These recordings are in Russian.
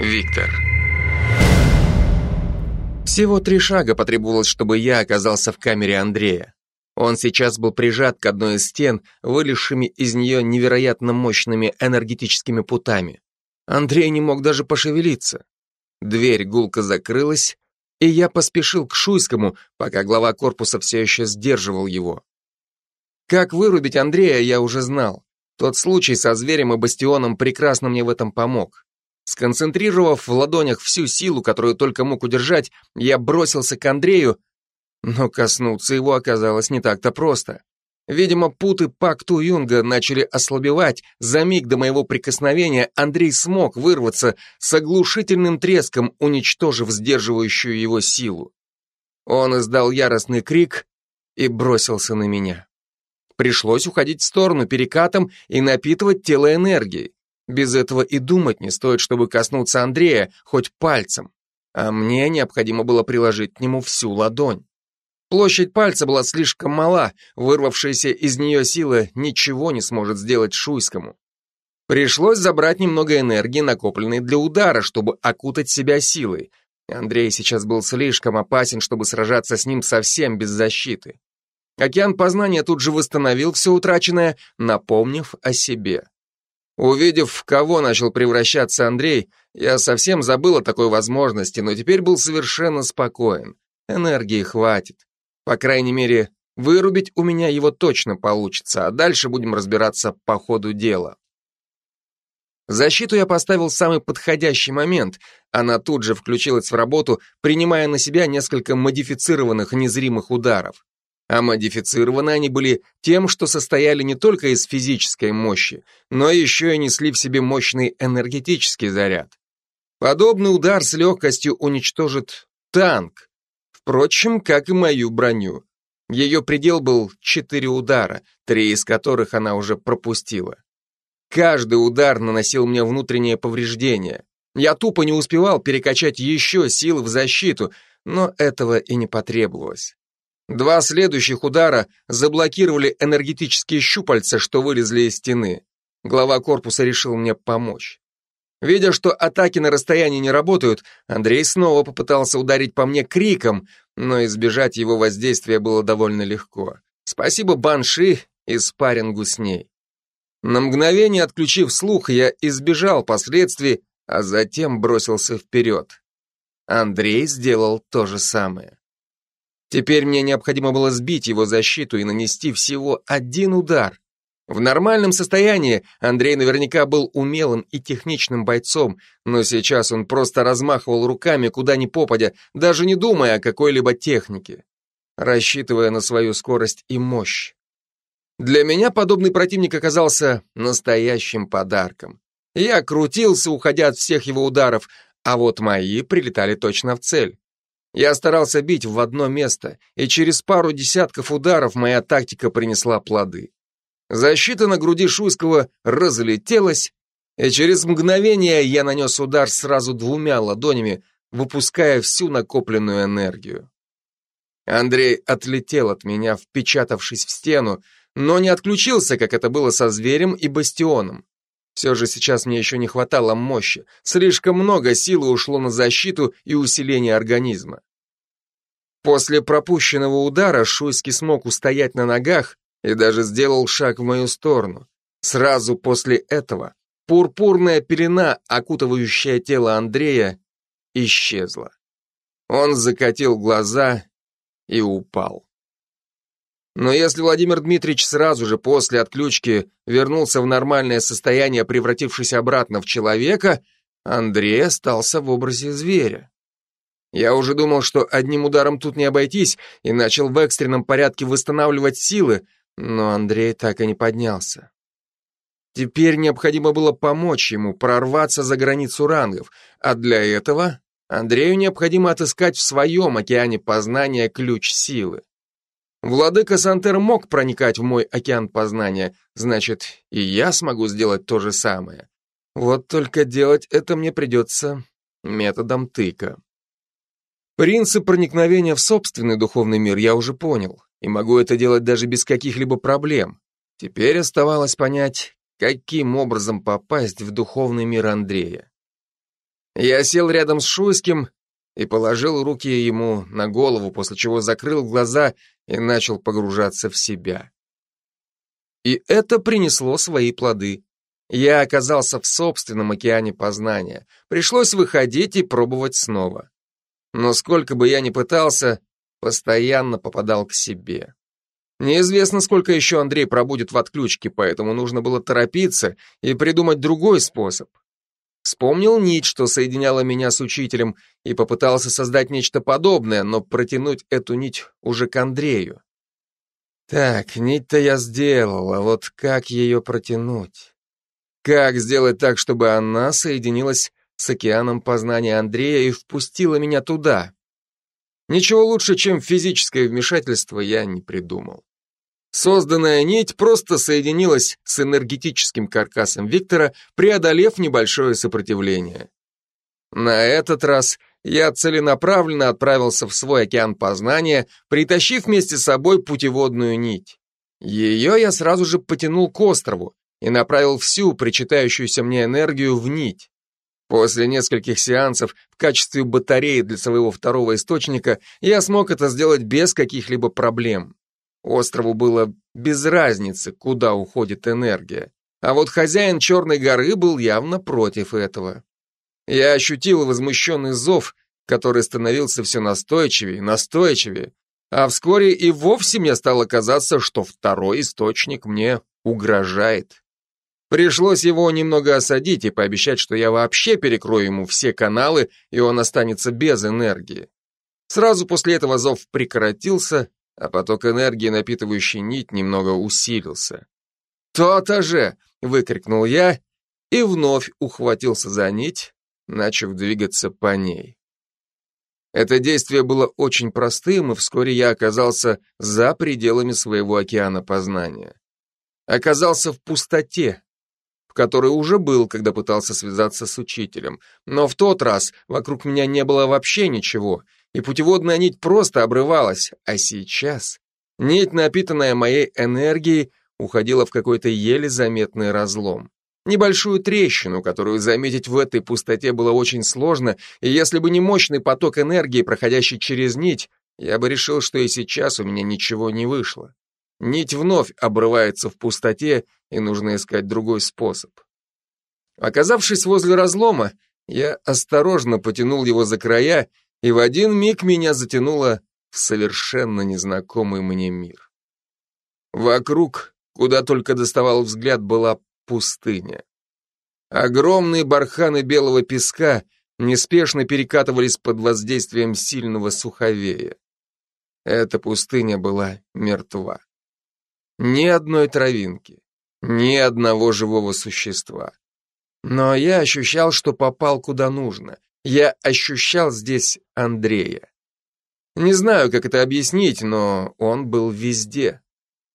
Виктор. Всего три шага потребовалось, чтобы я оказался в камере Андрея. Он сейчас был прижат к одной из стен, вылезшими из нее невероятно мощными энергетическими путами. Андрей не мог даже пошевелиться. Дверь гулко закрылась, и я поспешил к Шуйскому, пока глава корпуса все еще сдерживал его. Как вырубить Андрея, я уже знал. Тот случай со зверем и бастионом прекрасно мне в этом помог. Сконцентрировав в ладонях всю силу, которую только мог удержать, я бросился к Андрею, но коснуться его оказалось не так-то просто. Видимо, путы Пакту Юнга начали ослабевать. За миг до моего прикосновения Андрей смог вырваться с оглушительным треском, уничтожив сдерживающую его силу. Он издал яростный крик и бросился на меня. Пришлось уходить в сторону перекатом и напитывать тело энергией. Без этого и думать не стоит, чтобы коснуться Андрея хоть пальцем. А мне необходимо было приложить к нему всю ладонь. Площадь пальца была слишком мала, вырвавшаяся из нее сила ничего не сможет сделать Шуйскому. Пришлось забрать немного энергии, накопленной для удара, чтобы окутать себя силой. Андрей сейчас был слишком опасен, чтобы сражаться с ним совсем без защиты. Океан познания тут же восстановил все утраченное, напомнив о себе. Увидев, в кого начал превращаться Андрей, я совсем забыл о такой возможности, но теперь был совершенно спокоен. Энергии хватит. По крайней мере, вырубить у меня его точно получится, а дальше будем разбираться по ходу дела. Защиту я поставил в самый подходящий момент. Она тут же включилась в работу, принимая на себя несколько модифицированных незримых ударов. А модифицированы они были тем, что состояли не только из физической мощи, но еще и несли в себе мощный энергетический заряд. Подобный удар с легкостью уничтожит танк, Впрочем, как и мою броню. Ее предел был четыре удара, три из которых она уже пропустила. Каждый удар наносил мне внутреннее повреждение. Я тупо не успевал перекачать еще силы в защиту, но этого и не потребовалось. Два следующих удара заблокировали энергетические щупальца, что вылезли из стены. Глава корпуса решил мне помочь. Видя, что атаки на расстоянии не работают, Андрей снова попытался ударить по мне криком, но избежать его воздействия было довольно легко. Спасибо Банши и спаррингу с ней. На мгновение отключив слух, я избежал последствий, а затем бросился вперед. Андрей сделал то же самое. Теперь мне необходимо было сбить его защиту и нанести всего один удар. В нормальном состоянии Андрей наверняка был умелым и техничным бойцом, но сейчас он просто размахивал руками куда ни попадя, даже не думая о какой-либо технике, рассчитывая на свою скорость и мощь. Для меня подобный противник оказался настоящим подарком. Я крутился, уходя от всех его ударов, а вот мои прилетали точно в цель. Я старался бить в одно место, и через пару десятков ударов моя тактика принесла плоды. Защита на груди Шуйского разлетелась, и через мгновение я нанес удар сразу двумя ладонями, выпуская всю накопленную энергию. Андрей отлетел от меня, впечатавшись в стену, но не отключился, как это было со зверем и бастионом. Все же сейчас мне еще не хватало мощи, слишком много силы ушло на защиту и усиление организма. После пропущенного удара Шуйский смог устоять на ногах, и даже сделал шаг в мою сторону. Сразу после этого пурпурная пелена, окутывающая тело Андрея, исчезла. Он закатил глаза и упал. Но если Владимир Дмитриевич сразу же после отключки вернулся в нормальное состояние, превратившись обратно в человека, Андрей остался в образе зверя. Я уже думал, что одним ударом тут не обойтись, и начал в экстренном порядке восстанавливать силы, но Андрей так и не поднялся. Теперь необходимо было помочь ему прорваться за границу рангов, а для этого Андрею необходимо отыскать в своем океане познания ключ силы. Владыка Сантер мог проникать в мой океан познания, значит, и я смогу сделать то же самое. Вот только делать это мне придется методом тыка. Принцип проникновения в собственный духовный мир я уже понял и могу это делать даже без каких-либо проблем. Теперь оставалось понять, каким образом попасть в духовный мир Андрея. Я сел рядом с Шуйским и положил руки ему на голову, после чего закрыл глаза и начал погружаться в себя. И это принесло свои плоды. Я оказался в собственном океане познания. Пришлось выходить и пробовать снова. Но сколько бы я ни пытался, постоянно попадал к себе. Неизвестно, сколько еще Андрей пробудет в отключке, поэтому нужно было торопиться и придумать другой способ. Вспомнил нить, что соединяла меня с учителем, и попытался создать нечто подобное, но протянуть эту нить уже к Андрею. Так, нить-то я сделал, а вот как ее протянуть? Как сделать так, чтобы она соединилась с океаном познания Андрея и впустила меня туда? Ничего лучше, чем физическое вмешательство, я не придумал. Созданная нить просто соединилась с энергетическим каркасом Виктора, преодолев небольшое сопротивление. На этот раз я целенаправленно отправился в свой океан познания, притащив вместе с собой путеводную нить. Ее я сразу же потянул к острову и направил всю причитающуюся мне энергию в нить. После нескольких сеансов в качестве батареи для своего второго источника я смог это сделать без каких-либо проблем. Острову было без разницы, куда уходит энергия. А вот хозяин Черной горы был явно против этого. Я ощутил возмущенный зов, который становился все настойчивее настойчивее, а вскоре и вовсе мне стало казаться, что второй источник мне угрожает. Пришлось его немного осадить и пообещать, что я вообще перекрою ему все каналы, и он останется без энергии. Сразу после этого зов прекратился, а поток энергии, напитывающий нить, немного усилился. «То-то же!» — выкрикнул я и вновь ухватился за нить, начав двигаться по ней. Это действие было очень простым, и вскоре я оказался за пределами своего океана познания. Оказался в пустоте, в которой уже был, когда пытался связаться с учителем. Но в тот раз вокруг меня не было вообще ничего, и путеводная нить просто обрывалась, а сейчас нить, напитанная моей энергией, уходила в какой-то еле заметный разлом. Небольшую трещину, которую заметить в этой пустоте было очень сложно, и если бы не мощный поток энергии, проходящий через нить, я бы решил, что и сейчас у меня ничего не вышло. Нить вновь обрывается в пустоте, и нужно искать другой способ. Оказавшись возле разлома, я осторожно потянул его за края и в один миг меня затянуло в совершенно незнакомый мне мир. Вокруг, куда только доставал взгляд, была пустыня. Огромные барханы белого песка неспешно перекатывались под воздействием сильного суховея. Эта пустыня была мертва. Ни одной травинки, ни одного живого существа. Но я ощущал, что попал куда нужно, я ощущал здесь Андрея. Не знаю, как это объяснить, но он был везде.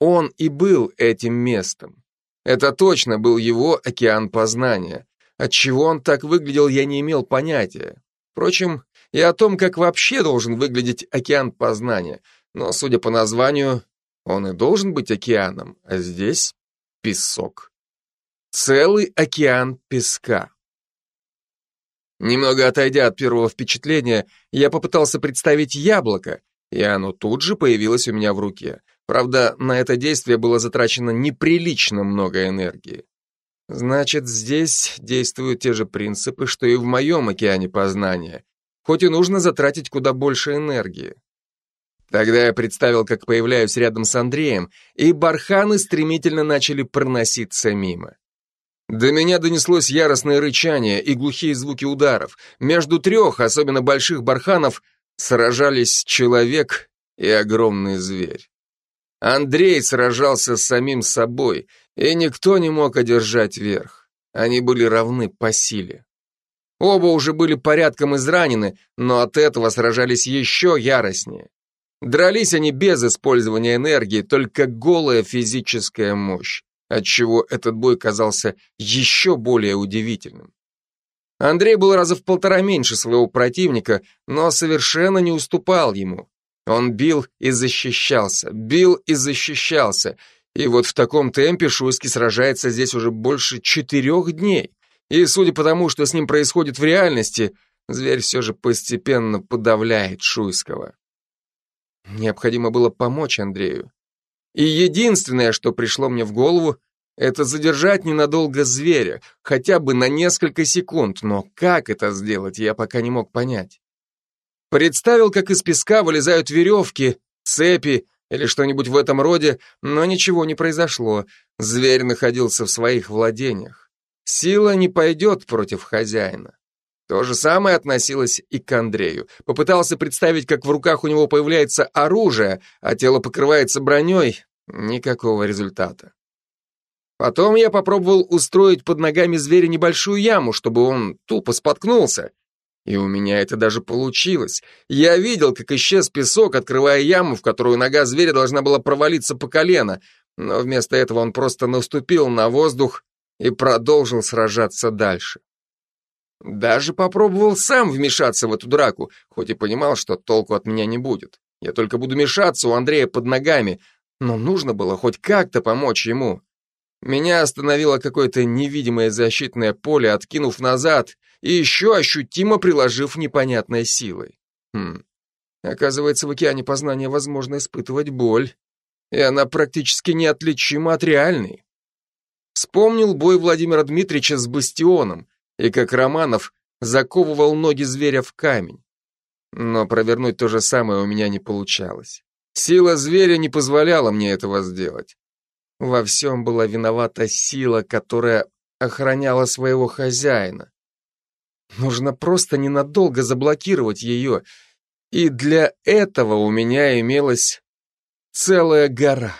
Он и был этим местом. Это точно был его океан познания. Отчего он так выглядел, я не имел понятия. Впрочем, и о том, как вообще должен выглядеть океан познания. Но, судя по названию, он и должен быть океаном, а здесь песок. Целый океан песка. Немного отойдя от первого впечатления, я попытался представить яблоко, и оно тут же появилось у меня в руке. Правда, на это действие было затрачено неприлично много энергии. Значит, здесь действуют те же принципы, что и в моем океане познания, хоть и нужно затратить куда больше энергии. Тогда я представил, как появляюсь рядом с Андреем, и барханы стремительно начали проноситься мимо. До меня донеслось яростное рычание и глухие звуки ударов. Между трех, особенно больших барханов, сражались человек и огромный зверь. Андрей сражался с самим собой, и никто не мог одержать верх. Они были равны по силе. Оба уже были порядком изранены, но от этого сражались еще яростнее. Дрались они без использования энергии, только голая физическая мощь отчего этот бой казался еще более удивительным. Андрей был раза в полтора меньше своего противника, но совершенно не уступал ему. Он бил и защищался, бил и защищался, и вот в таком темпе Шуйский сражается здесь уже больше четырех дней, и судя по тому, что с ним происходит в реальности, зверь все же постепенно подавляет Шуйского. Необходимо было помочь Андрею. И единственное, что пришло мне в голову, это задержать ненадолго зверя, хотя бы на несколько секунд, но как это сделать, я пока не мог понять. Представил, как из песка вылезают веревки, цепи или что-нибудь в этом роде, но ничего не произошло. Зверь находился в своих владениях. Сила не пойдет против хозяина. То же самое относилось и к Андрею. Попытался представить, как в руках у него появляется оружие, а тело покрывается броней. Никакого результата. Потом я попробовал устроить под ногами зверя небольшую яму, чтобы он тупо споткнулся. И у меня это даже получилось. Я видел, как исчез песок, открывая яму, в которую нога зверя должна была провалиться по колено, но вместо этого он просто наступил на воздух и продолжил сражаться дальше. Даже попробовал сам вмешаться в эту драку, хоть и понимал, что толку от меня не будет. Я только буду мешаться у Андрея под ногами, но нужно было хоть как-то помочь ему. Меня остановило какое-то невидимое защитное поле, откинув назад и еще ощутимо приложив непонятной силой. Хм. Оказывается, в океане познания возможно испытывать боль, и она практически неотличима от реальной. Вспомнил бой Владимира Дмитриевича с Бастионом, и как Романов заковывал ноги зверя в камень. Но провернуть то же самое у меня не получалось. Сила зверя не позволяла мне этого сделать. Во всем была виновата сила, которая охраняла своего хозяина. Нужно просто ненадолго заблокировать ее, и для этого у меня имелась целая гора.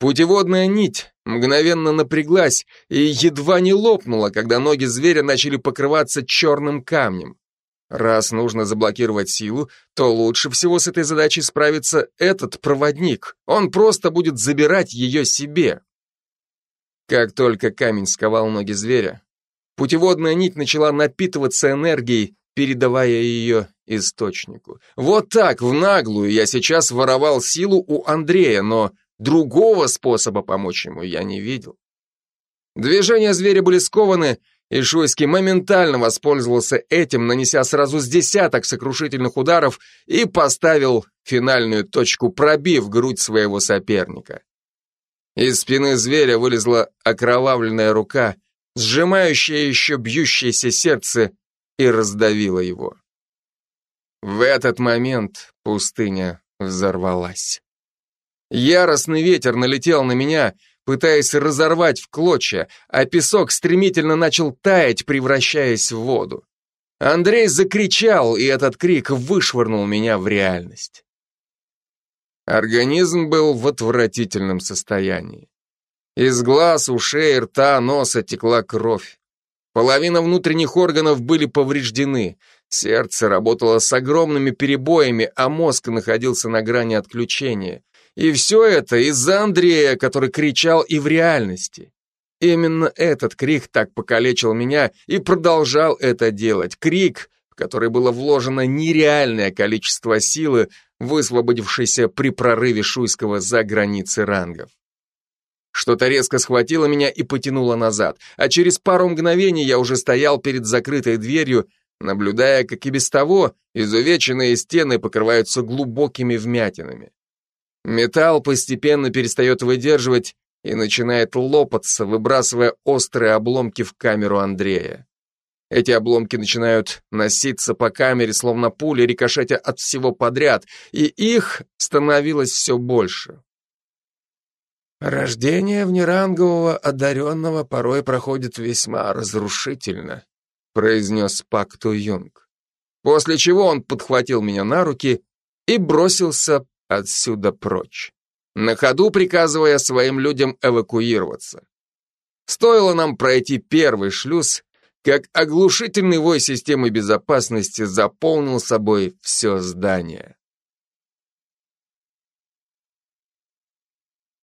Путеводная нить мгновенно напряглась и едва не лопнула, когда ноги зверя начали покрываться черным камнем. Раз нужно заблокировать силу, то лучше всего с этой задачей справится этот проводник. Он просто будет забирать ее себе. Как только камень сковал ноги зверя, путеводная нить начала напитываться энергией, передавая ее источнику. Вот так, в наглую, я сейчас воровал силу у Андрея, но другого способа помочь ему я не видел. Движения зверя были скованы, и Шуйский моментально воспользовался этим, нанеся сразу с десяток сокрушительных ударов и поставил финальную точку, пробив грудь своего соперника. Из спины зверя вылезла окровавленная рука, сжимающая еще бьющееся сердце, и раздавила его. В этот момент пустыня взорвалась. Яростный ветер налетел на меня, пытаясь разорвать в клочья, а песок стремительно начал таять, превращаясь в воду. Андрей закричал, и этот крик вышвырнул меня в реальность. Организм был в отвратительном состоянии. Из глаз, ушей, рта, носа текла кровь. Половина внутренних органов были повреждены. Сердце работало с огромными перебоями, а мозг находился на грани отключения. И все это из-за Андрея, который кричал и в реальности. Именно этот крик так покалечил меня и продолжал это делать. Крик, в который было вложено нереальное количество силы, высвободившейся при прорыве Шуйского за границы рангов. Что-то резко схватило меня и потянуло назад, а через пару мгновений я уже стоял перед закрытой дверью, наблюдая, как и без того изувеченные стены покрываются глубокими вмятинами. Металл постепенно перестает выдерживать и начинает лопаться, выбрасывая острые обломки в камеру Андрея. Эти обломки начинают носиться по камере, словно пули, рикошетя от всего подряд, и их становилось все больше. «Рождение внерангового одаренного порой проходит весьма разрушительно», произнес Пак Юнг. После чего он подхватил меня на руки и бросился отсюда прочь, на ходу приказывая своим людям эвакуироваться. Стоило нам пройти первый шлюз, как оглушительный вой системы безопасности заполнил собой все здание.